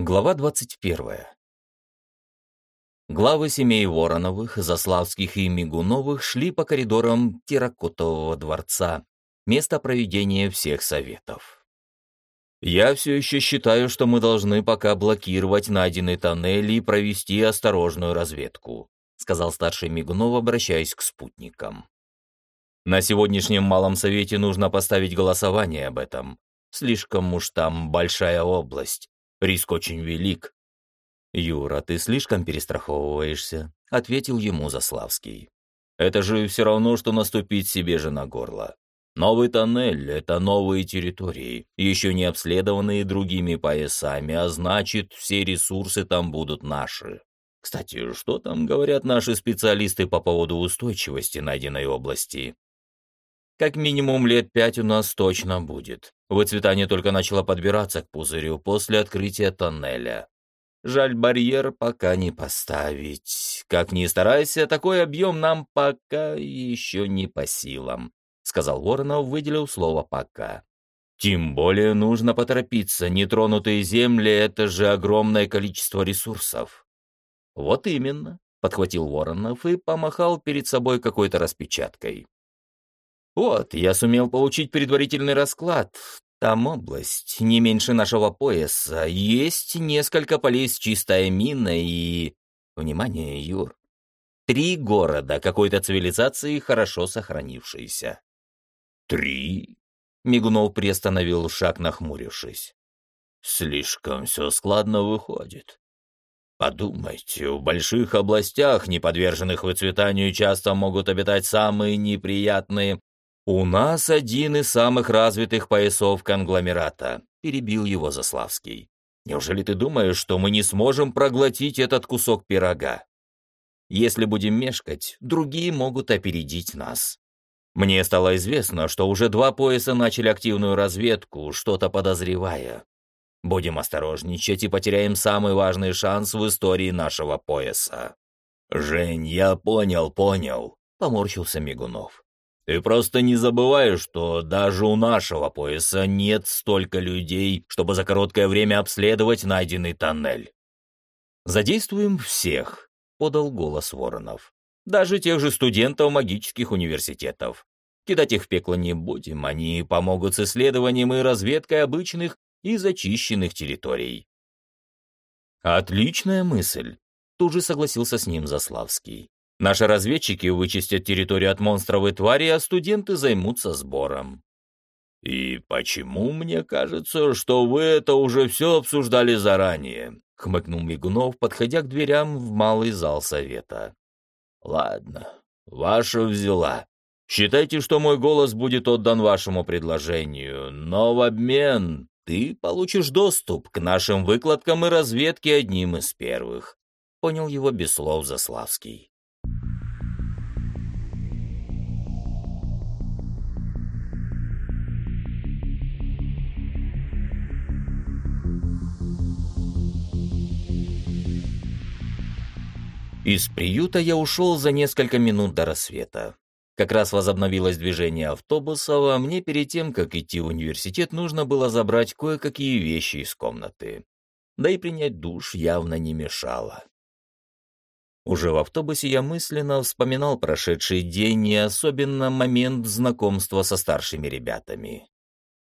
Глава 21. Главы семей Вороновых, Заславских и Мигуновых шли по коридорам Терракотового дворца, место проведения всех советов. «Я все еще считаю, что мы должны пока блокировать найденный тоннель и провести осторожную разведку», сказал старший Мигунов, обращаясь к спутникам. «На сегодняшнем Малом Совете нужно поставить голосование об этом. Слишком уж там большая область, Риск очень велик. «Юра, ты слишком перестраховываешься», — ответил ему Заславский. «Это же все равно, что наступить себе же на горло. Новый тоннель — это новые территории, еще не обследованные другими поясами, а значит, все ресурсы там будут наши. Кстати, что там говорят наши специалисты по поводу устойчивости найденной области? Как минимум лет пять у нас точно будет. Выцветание только начало подбираться к пузырю после открытия тоннеля. Жаль, барьер пока не поставить. Как ни старайся, такой объем нам пока еще не по силам, сказал Воронов, выделил слово «пока». Тем более нужно поторопиться. Нетронутые земли — это же огромное количество ресурсов. Вот именно, — подхватил Воронов и помахал перед собой какой-то распечаткой. Вот, я сумел получить предварительный расклад. Там область, не меньше нашего пояса. Есть несколько полей с чистой миной и... Внимание, Юр. Три города какой-то цивилизации, хорошо сохранившиеся. Три? Мигунов приостановил шаг, нахмурившись. Слишком все складно выходит. Подумайте, в больших областях, не подверженных выцветанию, часто могут обитать самые неприятные «У нас один из самых развитых поясов конгломерата», — перебил его Заславский. «Неужели ты думаешь, что мы не сможем проглотить этот кусок пирога? Если будем мешкать, другие могут опередить нас. Мне стало известно, что уже два пояса начали активную разведку, что-то подозревая. Будем осторожничать и потеряем самый важный шанс в истории нашего пояса». «Жень, я понял, понял», — поморщился Мигунов. Ты просто не забывай, что даже у нашего пояса нет столько людей, чтобы за короткое время обследовать найденный тоннель. «Задействуем всех», — подал голос Воронов. «Даже тех же студентов магических университетов. Кидать их в пекло не будем, они помогут с исследованием и разведкой обычных и зачищенных территорий». «Отличная мысль», — тут же согласился с ним Заславский. Наши разведчики вычистят территорию от монстров и тварей, а студенты займутся сбором. «И почему мне кажется, что вы это уже все обсуждали заранее?» — хмыкнул Мигунов, подходя к дверям в малый зал совета. «Ладно, ваша взяла. Считайте, что мой голос будет отдан вашему предложению, но в обмен ты получишь доступ к нашим выкладкам и разведке одним из первых», — понял его без слов Заславский. Из приюта я ушел за несколько минут до рассвета. Как раз возобновилось движение автобусов, а мне перед тем, как идти в университет, нужно было забрать кое-какие вещи из комнаты. Да и принять душ явно не мешало. Уже в автобусе я мысленно вспоминал прошедший день и особенно момент знакомства со старшими ребятами.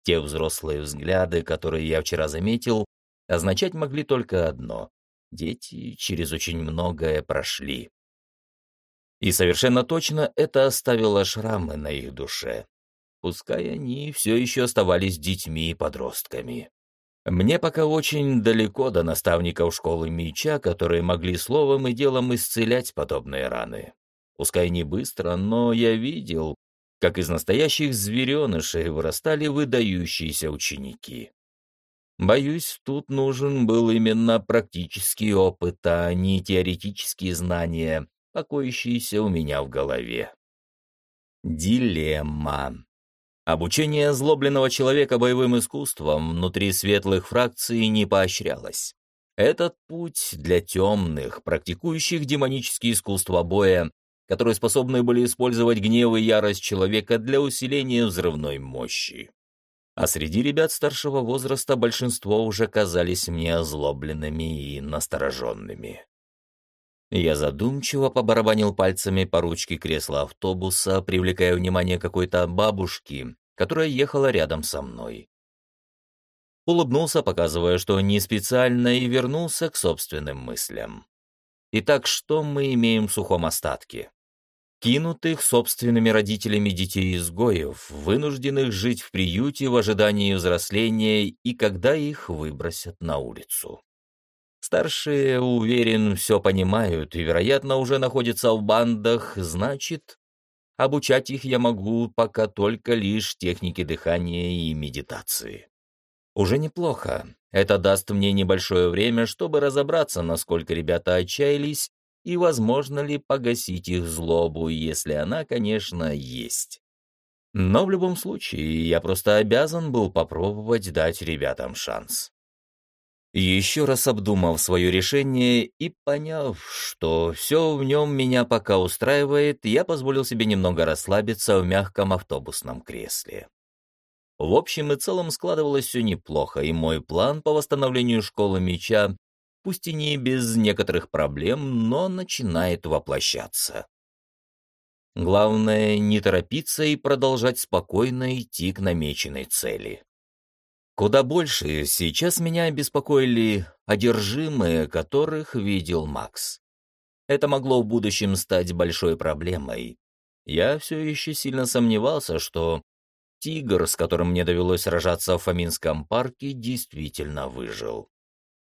Те взрослые взгляды, которые я вчера заметил, означать могли только одно Дети через очень многое прошли. И совершенно точно это оставило шрамы на их душе. Пускай они все еще оставались детьми и подростками. Мне пока очень далеко до наставников школы меча, которые могли словом и делом исцелять подобные раны. Пускай не быстро, но я видел, как из настоящих зверенышей вырастали выдающиеся ученики. Боюсь, тут нужен был именно практический опыт, а не теоретические знания, покоящиеся у меня в голове. Дилемма. Обучение озлобленного человека боевым искусством внутри светлых фракций не поощрялось. Этот путь для темных, практикующих демонические искусства боя, которые способны были использовать гнев и ярость человека для усиления взрывной мощи. А среди ребят старшего возраста большинство уже казались мне озлобленными и настороженными. Я задумчиво побарабанил пальцами по ручке кресла автобуса, привлекая внимание какой-то бабушки, которая ехала рядом со мной. Улыбнулся, показывая, что не специально, и вернулся к собственным мыслям. Итак, что мы имеем в сухом остатке? Кинутых собственными родителями детей-изгоев, вынужденных жить в приюте в ожидании взросления и когда их выбросят на улицу. Старшие, уверен, все понимают и, вероятно, уже находятся в бандах, значит, обучать их я могу пока только лишь технике дыхания и медитации. Уже неплохо. Это даст мне небольшое время, чтобы разобраться, насколько ребята отчаялись и возможно ли погасить их злобу, если она, конечно, есть. Но в любом случае, я просто обязан был попробовать дать ребятам шанс. Еще раз обдумав свое решение и поняв, что все в нем меня пока устраивает, я позволил себе немного расслабиться в мягком автобусном кресле. В общем и целом складывалось все неплохо, и мой план по восстановлению школы меча пусть и не без некоторых проблем, но начинает воплощаться. Главное, не торопиться и продолжать спокойно идти к намеченной цели. Куда больше сейчас меня беспокоили одержимые, которых видел Макс. Это могло в будущем стать большой проблемой. Я все еще сильно сомневался, что тигр, с которым мне довелось сражаться в Фоминском парке, действительно выжил.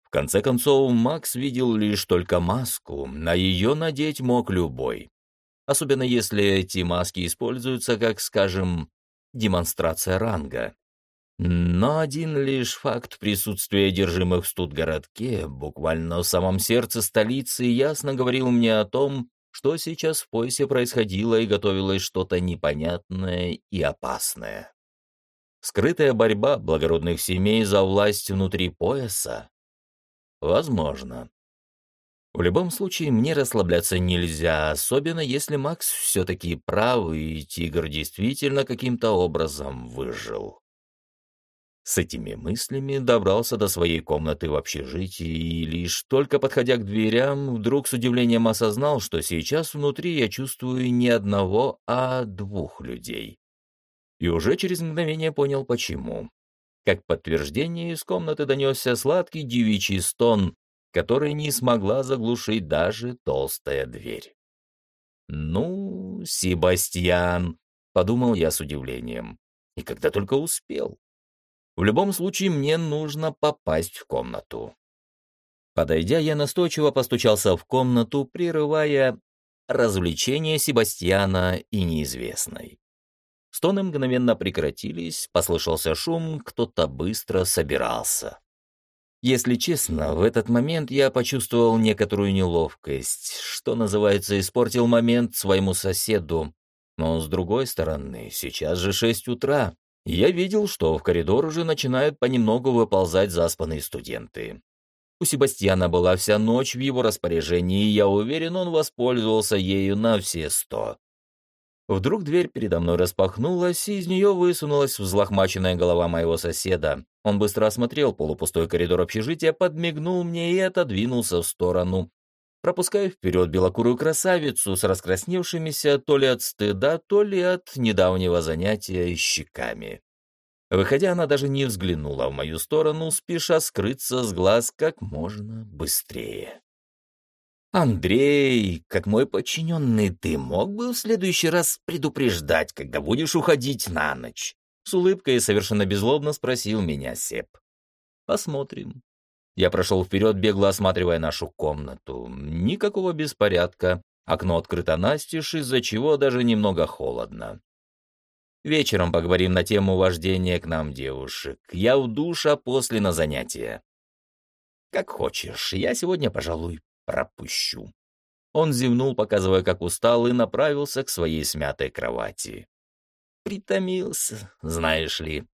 В конце концов, Макс видел лишь только маску, на ее надеть мог любой. Особенно если эти маски используются как, скажем, демонстрация ранга. Но один лишь факт присутствия одержимых в студгородке, буквально в самом сердце столицы, ясно говорил мне о том, что сейчас в поясе происходило и готовилось что-то непонятное и опасное. Скрытая борьба благородных семей за власть внутри пояса Возможно. В любом случае, мне расслабляться нельзя, особенно если Макс все-таки прав, и тигр действительно каким-то образом выжил. С этими мыслями добрался до своей комнаты в общежитии и лишь только подходя к дверям, вдруг с удивлением осознал, что сейчас внутри я чувствую не одного, а двух людей. И уже через мгновение понял, почему. Как подтверждение из комнаты донесся сладкий девичий стон, который не смогла заглушить даже толстая дверь. «Ну, Себастьян», — подумал я с удивлением, и когда только успел. В любом случае, мне нужно попасть в комнату. Подойдя, я настойчиво постучался в комнату, прерывая развлечение Себастьяна и неизвестной. Стоны мгновенно прекратились, послышался шум, кто-то быстро собирался. Если честно, в этот момент я почувствовал некоторую неловкость, что называется, испортил момент своему соседу. Но, с другой стороны, сейчас же шесть утра. Я видел, что в коридор уже начинают понемногу выползать заспанные студенты. У Себастьяна была вся ночь в его распоряжении, и я уверен, он воспользовался ею на все сто. Вдруг дверь передо мной распахнулась, и из нее высунулась взлохмаченная голова моего соседа. Он быстро осмотрел полупустой коридор общежития, подмигнул мне и отодвинулся в сторону, пропуская вперед белокурую красавицу с раскрасневшимися то ли от стыда, то ли от недавнего занятия щеками. Выходя, она даже не взглянула в мою сторону, спеша скрыться с глаз как можно быстрее. «Андрей, как мой подчиненный, ты мог бы в следующий раз предупреждать, когда будешь уходить на ночь?» С улыбкой совершенно безлобно спросил меня Сеп. «Посмотрим». Я прошел вперед, бегло осматривая нашу комнату. Никакого беспорядка. Окно открыто настежь, из-за чего даже немного холодно. Вечером поговорим на тему вождения к нам девушек. Я в душ, а после на занятия. Как хочешь, я сегодня, пожалуй, пропущу. Он зевнул, показывая, как устал, и направился к своей смятой кровати. Притомился, знаешь ли.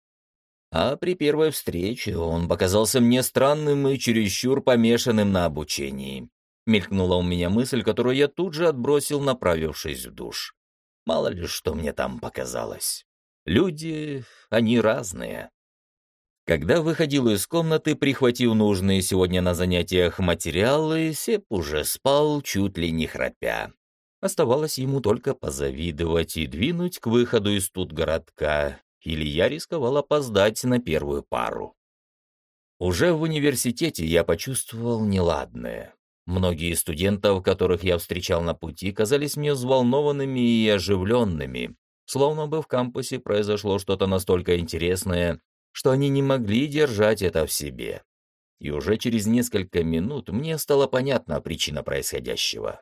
А при первой встрече он показался мне странным и чересчур помешанным на обучении. Мелькнула у меня мысль, которую я тут же отбросил, направившись в душ. Мало ли, что мне там показалось. Люди, они разные. Когда выходил из комнаты, прихватив нужные сегодня на занятиях материалы, Сеп уже спал, чуть ли не храпя. Оставалось ему только позавидовать и двинуть к выходу из тут городка, или я рисковал опоздать на первую пару. Уже в университете я почувствовал неладное. Многие студентов, которых я встречал на пути, казались мне взволнованными и оживленными, словно бы в кампусе произошло что-то настолько интересное, что они не могли держать это в себе. И уже через несколько минут мне стала понятна причина происходящего.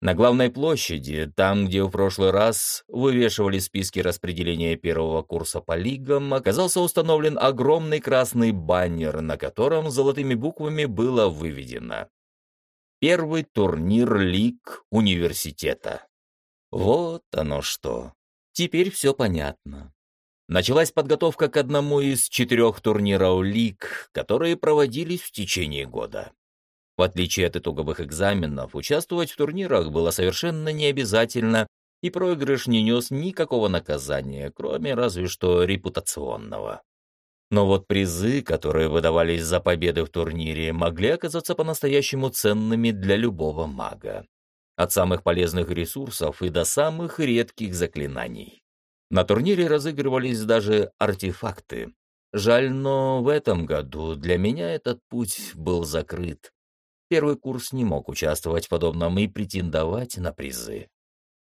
На главной площади, там, где в прошлый раз вывешивали списки распределения первого курса по лигам, оказался установлен огромный красный баннер, на котором золотыми буквами было выведено «Первый турнир лиг университета». Вот оно что. Теперь все понятно. Началась подготовка к одному из четырех турниров лиг, которые проводились в течение года. В отличие от итоговых экзаменов, участвовать в турнирах было совершенно необязательно, и проигрыш не нес никакого наказания, кроме разве что репутационного. Но вот призы, которые выдавались за победы в турнире, могли оказаться по-настоящему ценными для любого мага. От самых полезных ресурсов и до самых редких заклинаний. На турнире разыгрывались даже артефакты. Жаль, но в этом году для меня этот путь был закрыт. Первый курс не мог участвовать в подобном и претендовать на призы.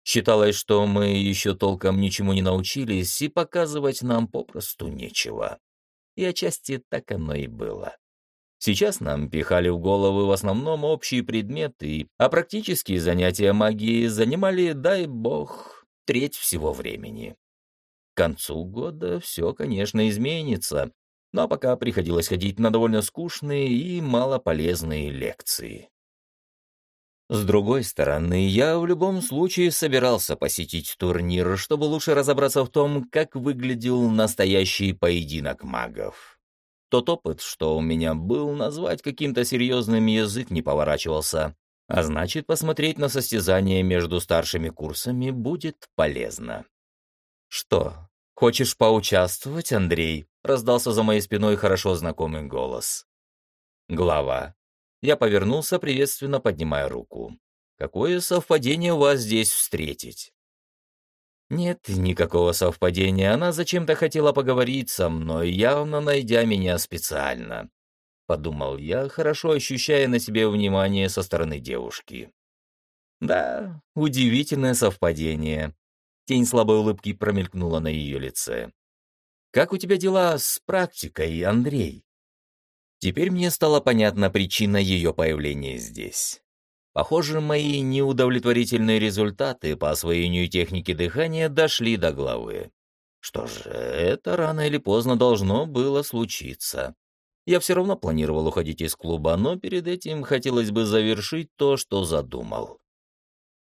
Считалось, что мы еще толком ничему не научились, и показывать нам попросту нечего. И отчасти так оно и было. Сейчас нам пихали в головы в основном общие предметы, а практические занятия магией занимали, дай бог, треть всего времени. К концу года все, конечно, изменится, но пока приходилось ходить на довольно скучные и малополезные лекции. С другой стороны, я в любом случае собирался посетить турнир, чтобы лучше разобраться в том, как выглядел настоящий поединок магов. Тот опыт, что у меня был, назвать каким-то серьезным язык не поворачивался, а значит, посмотреть на состязание между старшими курсами будет полезно. Что, хочешь поучаствовать, Андрей? раздался за моей спиной хорошо знакомый голос. Глава. Я повернулся, приветственно поднимая руку. Какое совпадение вас здесь встретить? Нет никакого совпадения. Она зачем-то хотела поговорить со мной, явно найдя меня специально. Подумал я, хорошо ощущая на себе внимание со стороны девушки. Да, удивительное совпадение. Тень слабой улыбки промелькнула на ее лице. Как у тебя дела с практикой, Андрей? Теперь мне стала понятна причина ее появления здесь. Похоже, мои неудовлетворительные результаты по освоению техники дыхания дошли до главы. Что же, это рано или поздно должно было случиться. Я все равно планировал уходить из клуба, но перед этим хотелось бы завершить то, что задумал.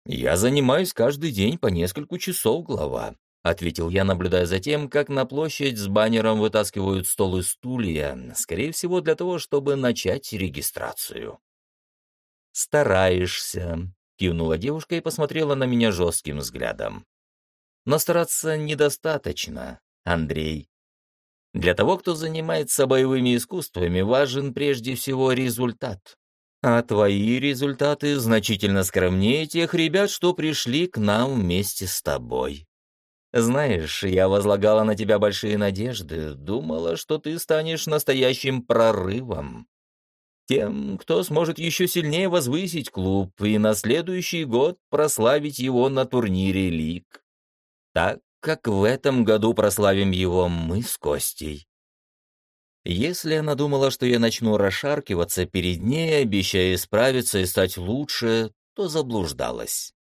Я занимаюсь каждый день по несколько часов, глава. — ответил я, наблюдая за тем, как на площадь с баннером вытаскивают стол и стулья, скорее всего, для того, чтобы начать регистрацию. «Стараешься», — кивнула девушка и посмотрела на меня жестким взглядом. «Но стараться недостаточно, Андрей. Для того, кто занимается боевыми искусствами, важен прежде всего результат. А твои результаты значительно скромнее тех ребят, что пришли к нам вместе с тобой. Знаешь, я возлагала на тебя большие надежды, думала, что ты станешь настоящим прорывом. Тем, кто сможет еще сильнее возвысить клуб и на следующий год прославить его на турнире Лиг. Так, как в этом году прославим его мы с Костей. Если она думала, что я начну расшаркиваться перед ней, обещая исправиться и стать лучше, то заблуждалась.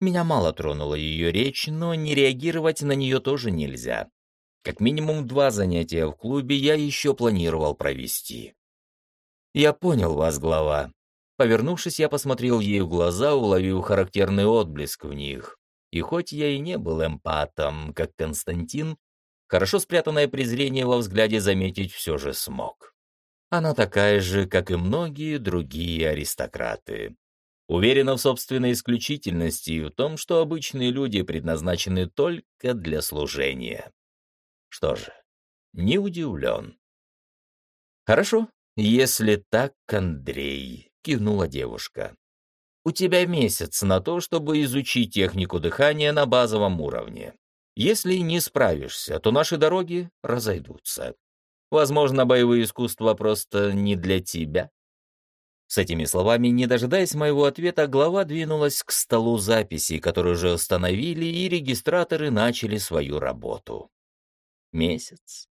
Меня мало тронула ее речь, но не реагировать на нее тоже нельзя. Как минимум два занятия в клубе я еще планировал провести. «Я понял вас, глава». Повернувшись, я посмотрел ей в глаза, уловив характерный отблеск в них. И хоть я и не был эмпатом, как Константин, хорошо спрятанное презрение во взгляде заметить все же смог. Она такая же, как и многие другие аристократы. Уверена в собственной исключительности и в том, что обычные люди предназначены только для служения. Что же, не удивлен. «Хорошо, если так, Андрей», — кивнула девушка. «У тебя месяц на то, чтобы изучить технику дыхания на базовом уровне. Если не справишься, то наши дороги разойдутся. Возможно, боевые искусства просто не для тебя». С этими словами, не дожидаясь моего ответа, глава двинулась к столу записей, который уже установили, и регистраторы начали свою работу. Месяц.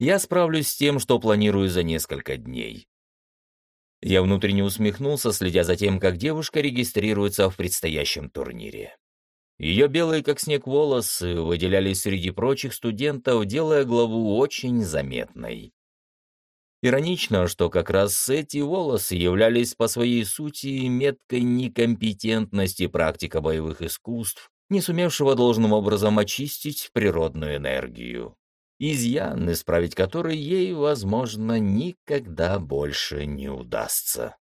Я справлюсь с тем, что планирую за несколько дней. Я внутренне усмехнулся, следя за тем, как девушка регистрируется в предстоящем турнире. Ее белые, как снег, волосы выделялись среди прочих студентов, делая главу очень заметной. Иронично, что как раз эти волосы являлись по своей сути меткой некомпетентности практика боевых искусств, не сумевшего должным образом очистить природную энергию. Изъян, исправить который ей, возможно, никогда больше не удастся.